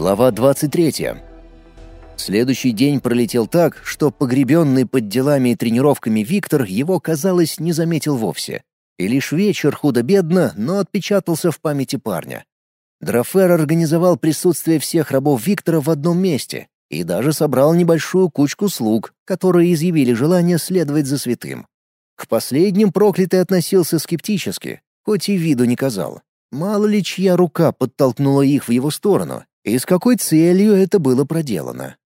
Глава 23. Следующий день пролетел так, что погребенный под делами и тренировками Виктор его, казалось, не заметил вовсе. И лишь вечер худо-бедно, но отпечатался в памяти парня. Драфер организовал присутствие всех рабов Виктора в одном месте и даже собрал небольшую кучку слуг, которые изъявили желание следовать за святым. К последним проклятый относился скептически, хоть и виду не казал. Мало ли чья рука подтолкнула их в его сторону, и с какой целью это было проделано.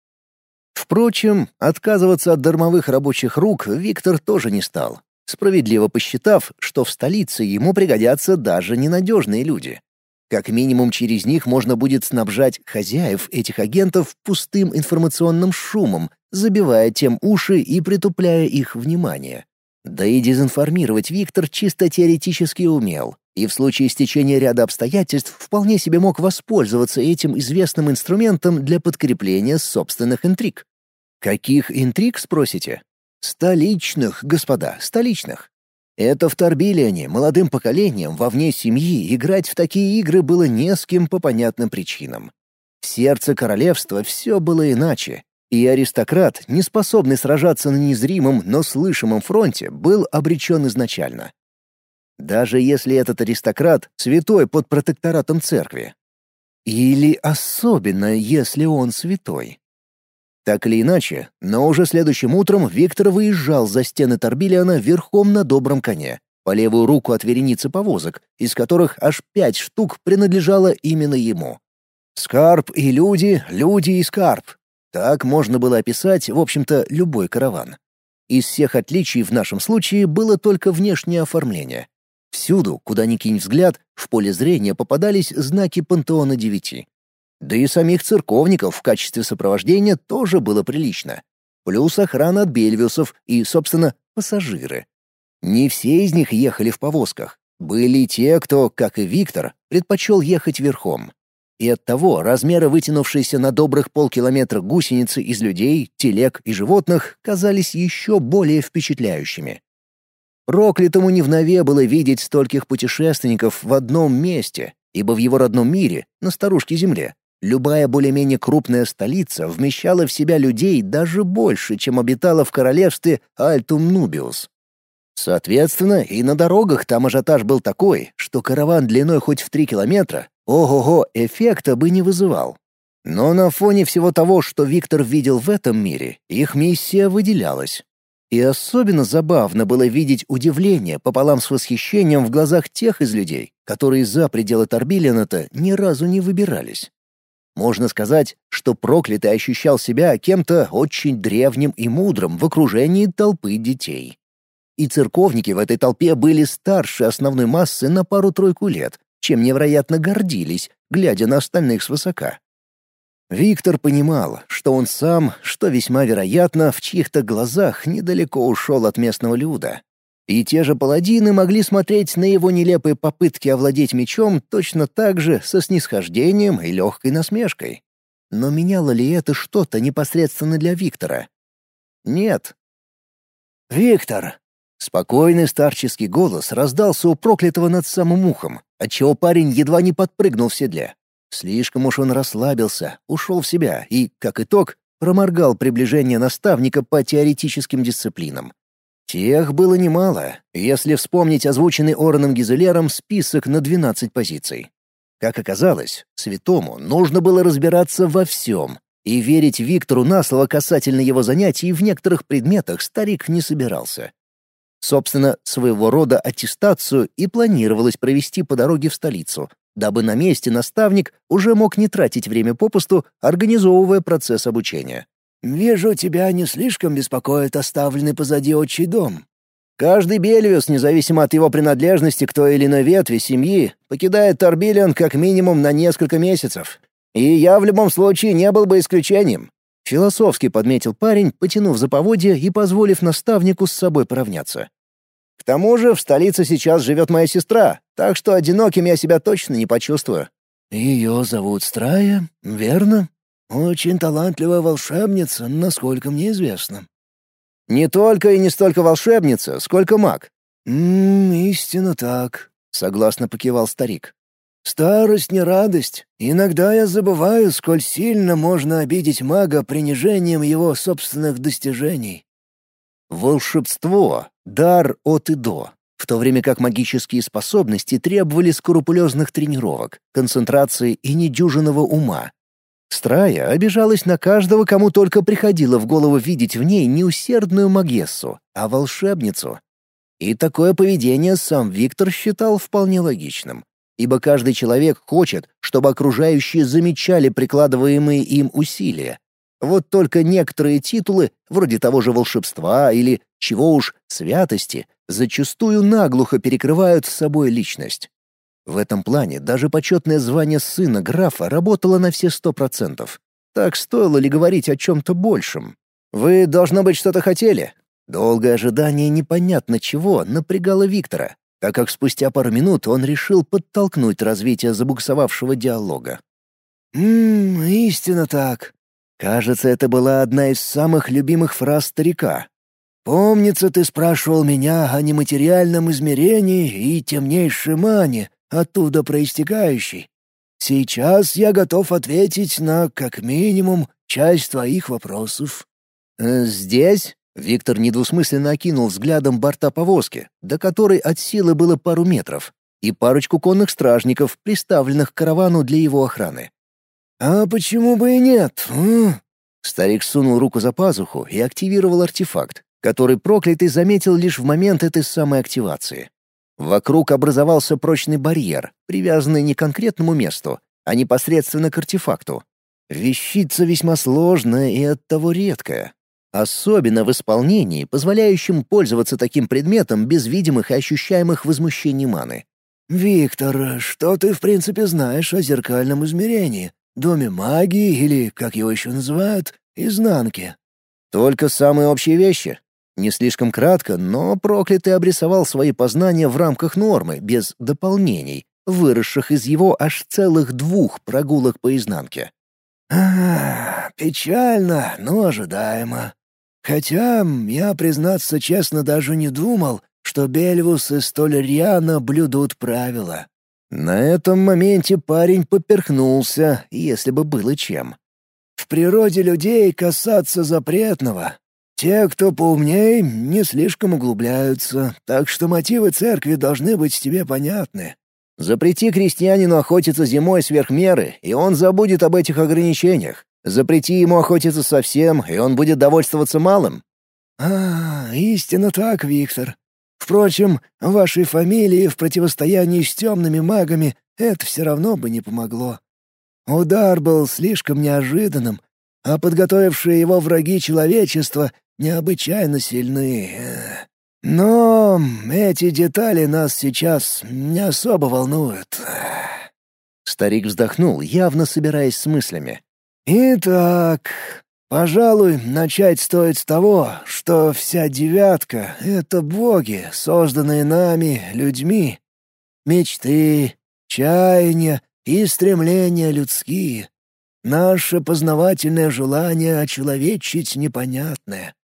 Впрочем, отказываться от дармовых рабочих рук Виктор тоже не стал, справедливо посчитав, что в столице ему пригодятся даже ненадежные люди. Как минимум через них можно будет снабжать хозяев этих агентов пустым информационным шумом, забивая тем уши и притупляя их внимание. Да и дезинформировать Виктор чисто теоретически умел, и в случае стечения ряда обстоятельств вполне себе мог воспользоваться этим известным инструментом для подкрепления собственных интриг. Каких интриг, спросите? Столичных, господа, столичных. Это в Торбилиане молодым поколением вовне семьи играть в такие игры было не с кем по понятным причинам. В сердце королевства все было иначе, и аристократ, не способный сражаться на незримом, но слышимом фронте, был обречен изначально. Даже если этот аристократ святой под протекторатом церкви. Или особенно, если он святой. Так или иначе, но уже следующим утром Виктор выезжал за стены Торбилиана верхом на добром коне, по левую руку от вереницы повозок, из которых аж пять штук принадлежало именно ему. Скарб и люди, люди и скарб. Так можно было описать, в общем-то, любой караван. Из всех отличий в нашем случае было только внешнее оформление. Всюду, куда ни кинь взгляд, в поле зрения попадались знаки пантеона девяти. Да и самих церковников в качестве сопровождения тоже было прилично. Плюс охрана от бельвиусов и, собственно, пассажиры. Не все из них ехали в повозках. Были те, кто, как и Виктор, предпочел ехать верхом. И оттого размеры вытянувшиеся на добрых полкилометра гусеницы из людей, телег и животных казались еще более впечатляющими. Проклятому не внове было видеть стольких путешественников в одном месте, ибо в его родном мире, на старушке Земле, любая более-менее крупная столица вмещала в себя людей даже больше, чем обитала в королевстве Альтум-Нубиус. Соответственно, и на дорогах там ажиотаж был такой, что караван длиной хоть в три километра, ого-го, эффекта бы не вызывал. Но на фоне всего того, что Виктор видел в этом мире, их миссия выделялась. И особенно забавно было видеть удивление пополам с восхищением в глазах тех из людей, которые за пределы Торбилина-то ни разу не выбирались. Можно сказать, что проклятый ощущал себя кем-то очень древним и мудрым в окружении толпы детей. И церковники в этой толпе были старше основной массы на пару-тройку лет, чем невероятно гордились, глядя на остальных свысока. Виктор понимал, что он сам, что весьма вероятно, в чьих-то глазах недалеко ушел от местного люда. И те же паладины могли смотреть на его нелепые попытки овладеть мечом точно так же со снисхождением и легкой насмешкой. Но меняло ли это что-то непосредственно для Виктора? Нет. «Виктор!» Спокойный старческий голос раздался у проклятого над самым ухом, отчего парень едва не подпрыгнул в седле. Слишком уж он расслабился, ушел в себя и, как итог, проморгал приближение наставника по теоретическим дисциплинам. Тех было немало, если вспомнить озвученный Ороном Гизелером список на 12 позиций. Как оказалось, святому нужно было разбираться во всем, и верить Виктору на слово касательно его занятий в некоторых предметах старик не собирался. Собственно, своего рода аттестацию и планировалось провести по дороге в столицу, дабы на месте наставник уже мог не тратить время попусту, организовывая процесс обучения. «Вижу, тебя не слишком беспокоит оставленный позади отчий дом». Каждый Бельвиус, независимо от его принадлежности к той или иной ветви семьи, покидает Торбилион как минимум на несколько месяцев. И я в любом случае не был бы исключением. Философски подметил парень, потянув за поводья и позволив наставнику с собой поравняться. К тому же в столице сейчас живет моя сестра, так что одиноким я себя точно не почувствую». «Ее зовут Страя, верно? Очень талантливая волшебница, насколько мне известно». «Не только и не столько волшебница, сколько маг». «Ммм, истинно так», — согласно покивал старик. Старость не радость. Иногда я забываю, сколь сильно можно обидеть мага принижением его собственных достижений. Волшебство — дар от и до, в то время как магические способности требовали скрупулезных тренировок, концентрации и недюжинного ума. Страя обижалась на каждого, кому только приходило в голову видеть в ней не усердную магессу, а волшебницу. И такое поведение сам Виктор считал вполне логичным ибо каждый человек хочет, чтобы окружающие замечали прикладываемые им усилия. Вот только некоторые титулы, вроде того же волшебства или, чего уж, святости, зачастую наглухо перекрывают с собой личность. В этом плане даже почетное звание сына графа работало на все сто процентов. Так стоило ли говорить о чем-то большем? Вы, должно быть, что-то хотели? Долгое ожидание непонятно чего напрягало Виктора, так как спустя пару минут он решил подтолкнуть развитие забуксовавшего диалога. «Ммм, истинно так». Кажется, это была одна из самых любимых фраз старика. «Помнится, ты спрашивал меня о нематериальном измерении и темнейшей мане, оттуда проистекающей. Сейчас я готов ответить на, как минимум, часть твоих вопросов». «Э, «Здесь?» Виктор недвусмысленно окинул взглядом борта повозки, до которой от силы было пару метров, и парочку конных стражников, приставленных к каравану для его охраны. «А почему бы и нет?» а?» Старик сунул руку за пазуху и активировал артефакт, который проклятый заметил лишь в момент этой самой активации. Вокруг образовался прочный барьер, привязанный не к конкретному месту, а непосредственно к артефакту. Вещица весьма сложная и оттого редкая, Особенно в исполнении, позволяющем пользоваться таким предметом без видимых и ощущаемых возмущений маны. «Виктор, что ты в принципе знаешь о зеркальном измерении, доме магии или, как его еще называют, изнанке?» «Только самые общие вещи», не слишком кратко, но проклятый обрисовал свои познания в рамках нормы, без дополнений, выросших из его аж целых двух прогулок по изнанке. «А, печально, но ожидаемо. Хотя, я, признаться честно, даже не думал, что Бельвусы столь рьяно блюдут правила. На этом моменте парень поперхнулся, если бы было чем. В природе людей касаться запретного. Те, кто поумней, не слишком углубляются, так что мотивы церкви должны быть тебе понятны. Запрети крестьянину охотиться зимой сверх меры, и он забудет об этих ограничениях. Запрети ему охотиться совсем, и он будет довольствоваться малым». «А, истинно так, Виктор. Впрочем, вашей фамилии в противостоянии с темными магами это все равно бы не помогло. Удар был слишком неожиданным, а подготовившие его враги человечества необычайно сильны. Но эти детали нас сейчас не особо волнуют». Старик вздохнул, явно собираясь с мыслями. Итак, пожалуй, начать стоит с того, что вся девятка — это боги, созданные нами, людьми. Мечты, чаяния и стремления людские. Наше познавательное желание очеловечить непонятное.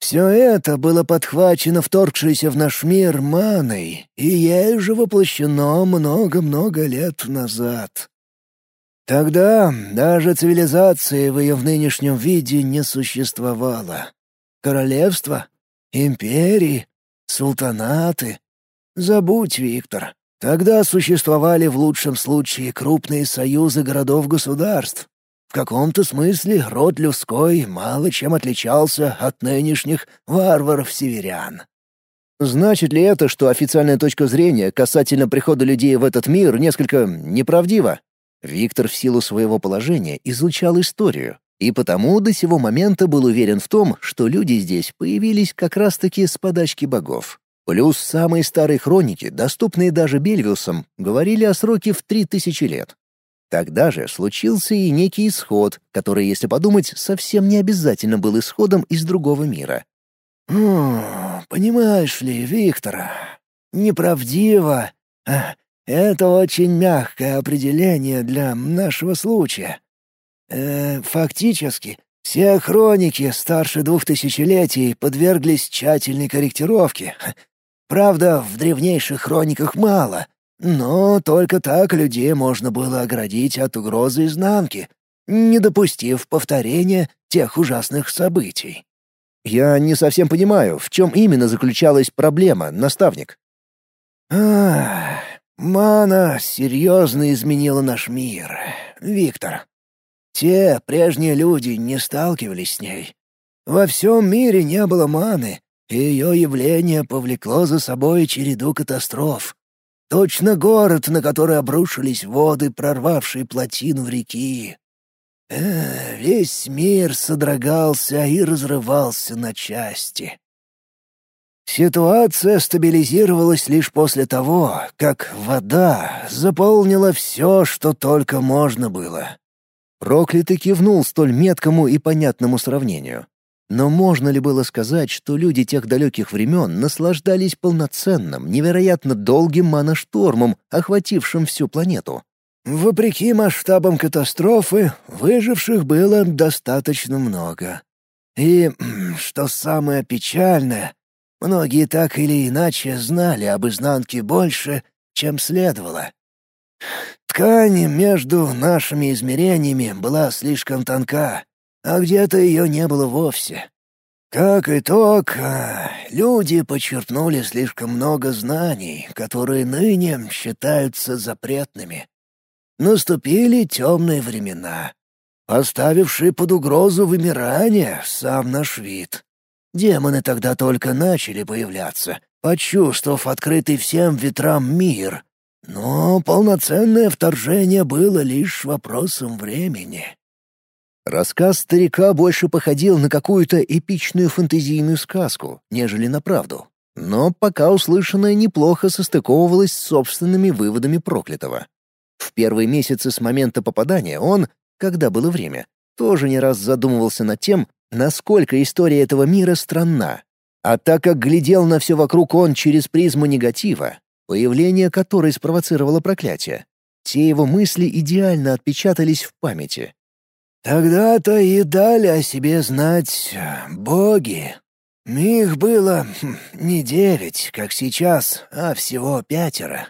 Все это было подхвачено вторгшейся в наш мир маной, и ей же воплощено много-много лет назад. Тогда даже цивилизации в ее нынешнем виде не существовало. Королевства, империи, султанаты. Забудь, Виктор. Тогда существовали в лучшем случае крупные союзы городов-государств. В каком-то смысле род людской мало чем отличался от нынешних варваров-северян. Значит ли это, что официальная точка зрения касательно прихода людей в этот мир несколько неправдива? Виктор в силу своего положения изучал историю, и потому до сего момента был уверен в том, что люди здесь появились как раз-таки с подачки богов. Плюс самые старые хроники, доступные даже Бельвиусам, говорили о сроке в три тысячи лет. Тогда же случился и некий исход, который, если подумать, совсем не обязательно был исходом из другого мира. «Хм, понимаешь ли, Виктор, неправдиво, а, это очень мягкое определение для нашего случая. Э, фактически, все хроники старше двух тысячелетий подверглись тщательной корректировке. Правда, в древнейших хрониках мало, Но только так людей можно было оградить от угрозы изнанки, не допустив повторения тех ужасных событий. Я не совсем понимаю, в чем именно заключалась проблема, наставник. Ах, мана серьезно изменила наш мир, Виктор. Те прежние люди не сталкивались с ней. Во всем мире не было маны, и ее явление повлекло за собой череду катастроф. Точно город, на который обрушились воды, прорвавшие плотину в реки. Эх, весь мир содрогался и разрывался на части. Ситуация стабилизировалась лишь после того, как вода заполнила все, что только можно было. Проклятый кивнул столь меткому и понятному сравнению. Но можно ли было сказать, что люди тех далеких времен наслаждались полноценным, невероятно долгим маноштормом, охватившим всю планету? Вопреки масштабам катастрофы, выживших было достаточно много. И, что самое печальное, многие так или иначе знали об изнанке больше, чем следовало. Ткань между нашими измерениями была слишком тонка, а где-то ее не было вовсе. Как итог, а, люди подчеркнули слишком много знаний, которые ныне считаются запретными. Наступили темные времена, поставившие под угрозу вымирание сам наш вид. Демоны тогда только начали появляться, почувствовав открытый всем ветрам мир. Но полноценное вторжение было лишь вопросом времени. Рассказ старика больше походил на какую-то эпичную фэнтезийную сказку, нежели на правду. Но пока услышанное неплохо состыковывалось с собственными выводами проклятого. В первые месяцы с момента попадания он, когда было время, тоже не раз задумывался над тем, насколько история этого мира странна. А так как глядел на все вокруг он через призму негатива, появление которой спровоцировало проклятие, те его мысли идеально отпечатались в памяти, Тогда-то и дали о себе знать э, боги. Их было хм, не девять, как сейчас, а всего пятеро.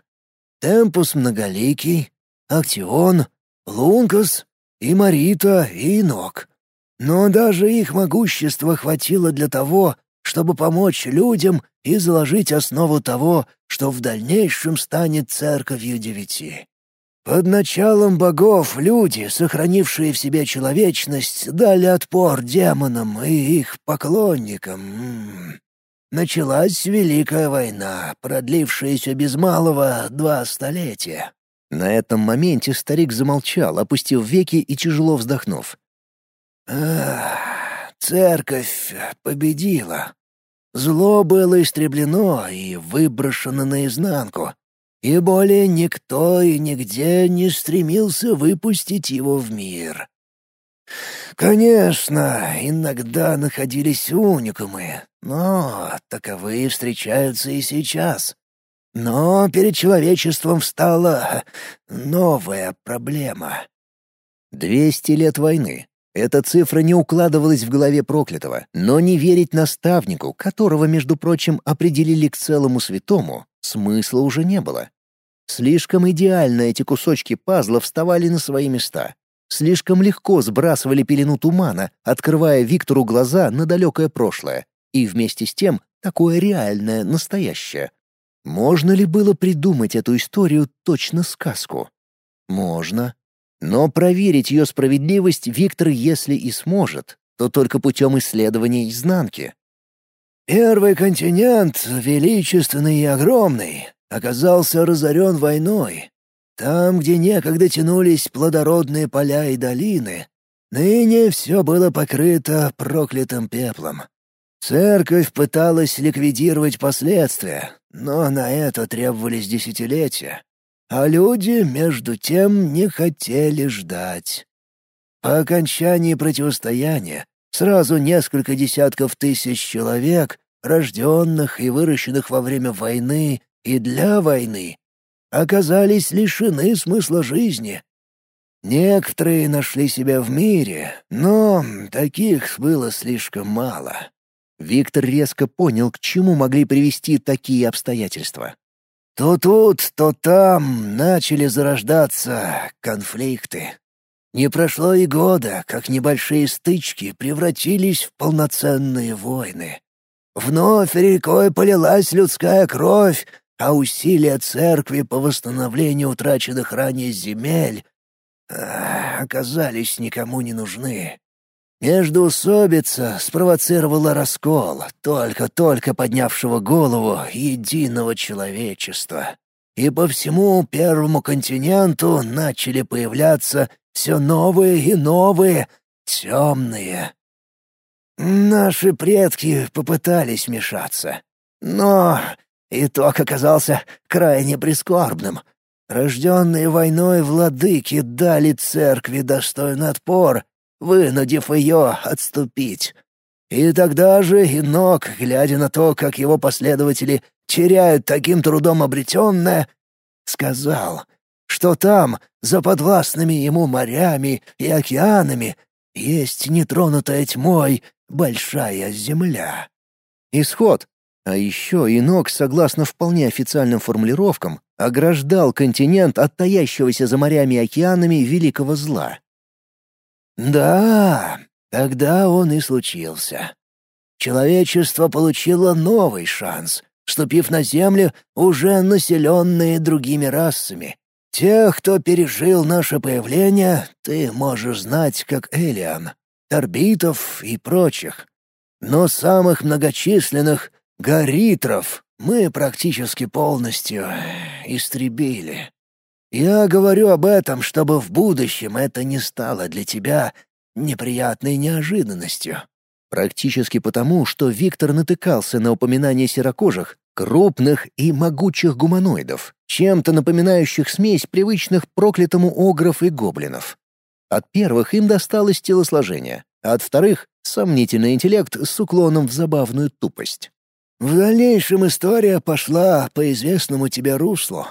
Темпус Многоликий, Актион, Лункас и Марита и Нок. Но даже их могущества хватило для того, чтобы помочь людям и заложить основу того, что в дальнейшем станет церковью девяти. Под началом богов люди, сохранившие в себе человечность, дали отпор демонам и их поклонникам. Началась Великая война, продлившаяся без малого два столетия. На этом моменте старик замолчал, опустив веки и тяжело вздохнув. Церковь победила. Зло было истреблено и выброшено наизнанку, и более никто и нигде не стремился выпустить его в мир. Конечно, иногда находились уникумы, но таковые встречаются и сейчас. Но перед человечеством встала новая проблема. Двести лет войны. Эта цифра не укладывалась в голове проклятого, но не верить наставнику, которого, между прочим, определили к целому святому, смысла уже не было. Слишком идеально эти кусочки пазла вставали на свои места. Слишком легко сбрасывали пелену тумана, открывая Виктору глаза на далекое прошлое, и вместе с тем такое реальное, настоящее. Можно ли было придумать эту историю точно сказку? Можно. Но проверить ее справедливость Виктор, если и сможет, то только путем исследования изнанки. «Первый континент, величественный и огромный, оказался разорен войной. Там, где некогда тянулись плодородные поля и долины, ныне все было покрыто проклятым пеплом. Церковь пыталась ликвидировать последствия, но на это требовались десятилетия. А люди, между тем, не хотели ждать. По окончании противостояния сразу несколько десятков тысяч человек, рожденных и выращенных во время войны и для войны, оказались лишены смысла жизни. Некоторые нашли себя в мире, но таких было слишком мало. Виктор резко понял, к чему могли привести такие обстоятельства. То тут, то там начали зарождаться конфликты. Не прошло и года, как небольшие стычки превратились в полноценные войны. Вновь рекой полилась людская кровь, а усилия церкви по восстановлению утраченных ранее земель а, оказались никому не нужны. Междуусобица спровоцировала раскол, только-только поднявшего голову единого человечества. И по всему Первому континенту начали появляться все новые и новые темные. Наши предки попытались вмешаться, но итог оказался крайне прискорбным. Рожденные войной владыки дали церкви достойный отпор, вынудив ее отступить. И тогда же Инок, глядя на то, как его последователи теряют таким трудом обретенное, сказал, что там, за подвластными ему морями и океанами, есть нетронутая тьмой большая земля. Исход. А еще Инок, согласно вполне официальным формулировкам, ограждал континент от таящегося за морями и океанами великого зла. Да, тогда он и случился. Человечество получило новый шанс, ступив на Землю, уже населенные другими расами. Тех, кто пережил наше появление, ты можешь знать как Элиан, Торбитов и прочих. Но самых многочисленных — Гаритров — мы практически полностью истребили. Я говорю об этом, чтобы в будущем это не стало для тебя неприятной неожиданностью. Практически потому, что Виктор натыкался на упоминание серокожих, крупных и могучих гуманоидов, чем-то напоминающих смесь привычных проклятому огров и гоблинов. От первых им досталось телосложение, а от вторых — сомнительный интеллект с уклоном в забавную тупость. В дальнейшем история пошла по известному тебе руслу.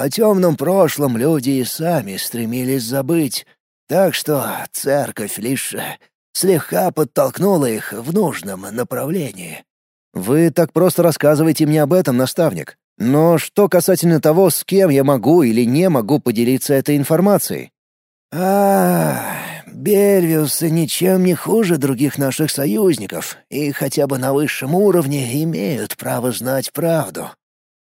О темном прошлом люди и сами стремились забыть, так что церковь лишь слегка подтолкнула их в нужном направлении. Вы так просто рассказываете мне об этом, наставник. Но что касательно того, с кем я могу или не могу поделиться этой информацией? А, Бельвиусы ничем не хуже других наших союзников и хотя бы на высшем уровне имеют право знать правду.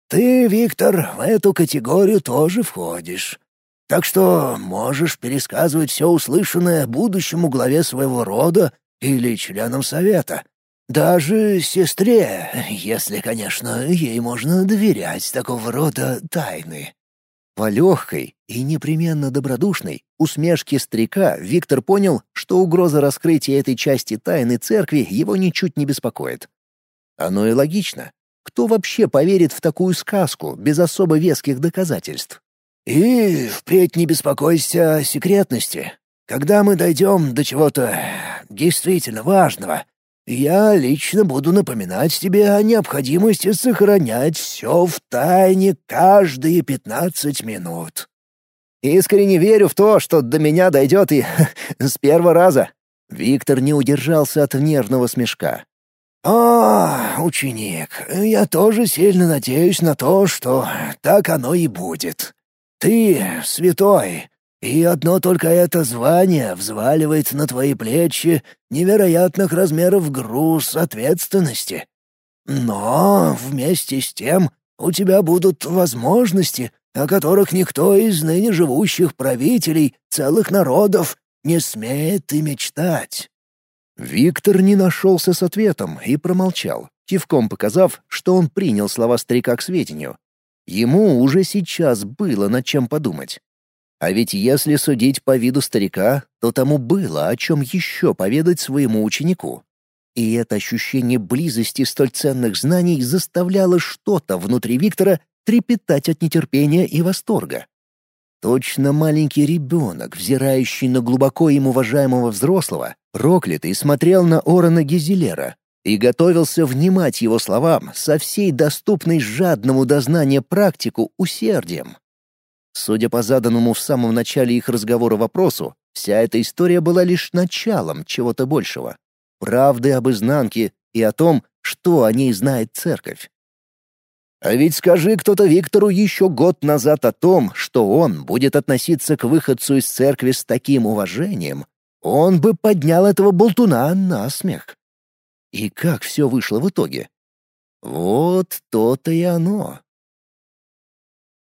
Ты, Виктор, в эту категорию тоже входишь. Так что можешь пересказывать все услышанное будущему главе своего рода или членам совета. Даже сестре, если, конечно, ей можно доверять такого рода тайны. По легкой и непременно добродушной усмешке старика Виктор понял, что угроза раскрытия этой части тайны церкви его ничуть не беспокоит. Оно и логично. Кто вообще поверит в такую сказку без особо веских доказательств? И впредь не беспокойся о секретности. Когда мы дойдем до чего-то действительно важного, я лично буду напоминать тебе о необходимости сохранять все в тайне каждые пятнадцать минут. Искренне верю в то, что до меня дойдет и с первого раза. Виктор не удержался от нервного смешка. «А, ученик, я тоже сильно надеюсь на то, что так оно и будет. Ты святой, и одно только это звание взваливает на твои плечи невероятных размеров груз ответственности. Но вместе с тем у тебя будут возможности, о которых никто из ныне живущих правителей целых народов не смеет и мечтать». Виктор не нашелся с ответом и промолчал, кивком показав, что он принял слова старика к сведению, Ему уже сейчас было над чем подумать. А ведь если судить по виду старика, то тому было о чем еще поведать своему ученику. И это ощущение близости столь ценных знаний заставляло что-то внутри Виктора трепетать от нетерпения и восторга. Точно маленький ребенок, взирающий на глубоко им уважаемого взрослого, проклятый смотрел на Орона Гизелера, и готовился внимать его словам со всей доступной жадному дознания практику усердием. Судя по заданному в самом начале их разговора вопросу, вся эта история была лишь началом чего-то большего. Правды об изнанке и о том, что о ней знает церковь. А ведь скажи кто-то Виктору еще год назад о том, что он будет относиться к выходцу из церкви с таким уважением, он бы поднял этого болтуна на смех. И как все вышло в итоге? Вот то-то и оно.